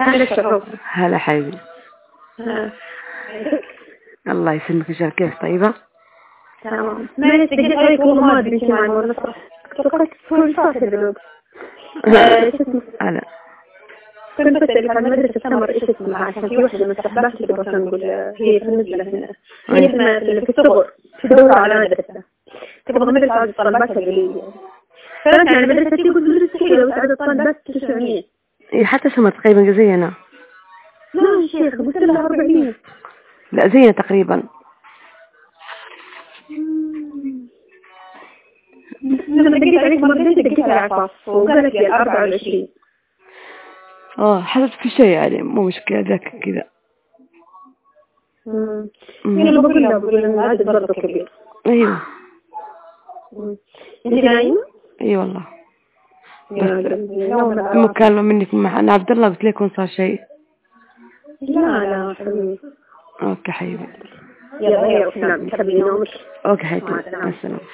هلا حبيبي الله يسلمك ان شاء الله كيف طيبه؟ تمام ما نتقل عليك ما ادري كمان ولا صح فقدت كل فاصل بالوقت انا كنت بسألك عن مدرسة سمر ايش اسمها عشان في واحدة من صحباتي تبغى تنقل هي في المدينة هنا هي في الصغر تدور على مدرسة تبغى مدرسة طلباتها قليلة فرجع المدرسة تقول مدرسة حلوة وتعدد طلبات 900 حتى شو ما تقريبا زينا نعم شيخ قلت لها 40 لا زينا تقريبا لما دقيت عليك مرتين دقيت على عطاف وقالت لي 24 اه حسب في شيء يعني مو مشكله ذاك كذا انا بقول لها بقول لها العدد برضه كبير ايوه انت نايمه اي والله مكالمة منك مع أنا عبد الله قلت لكم صار شيء لا لا حبيبي اوكي حبيبي يلا يلا اوكي حبيبي مع السلامة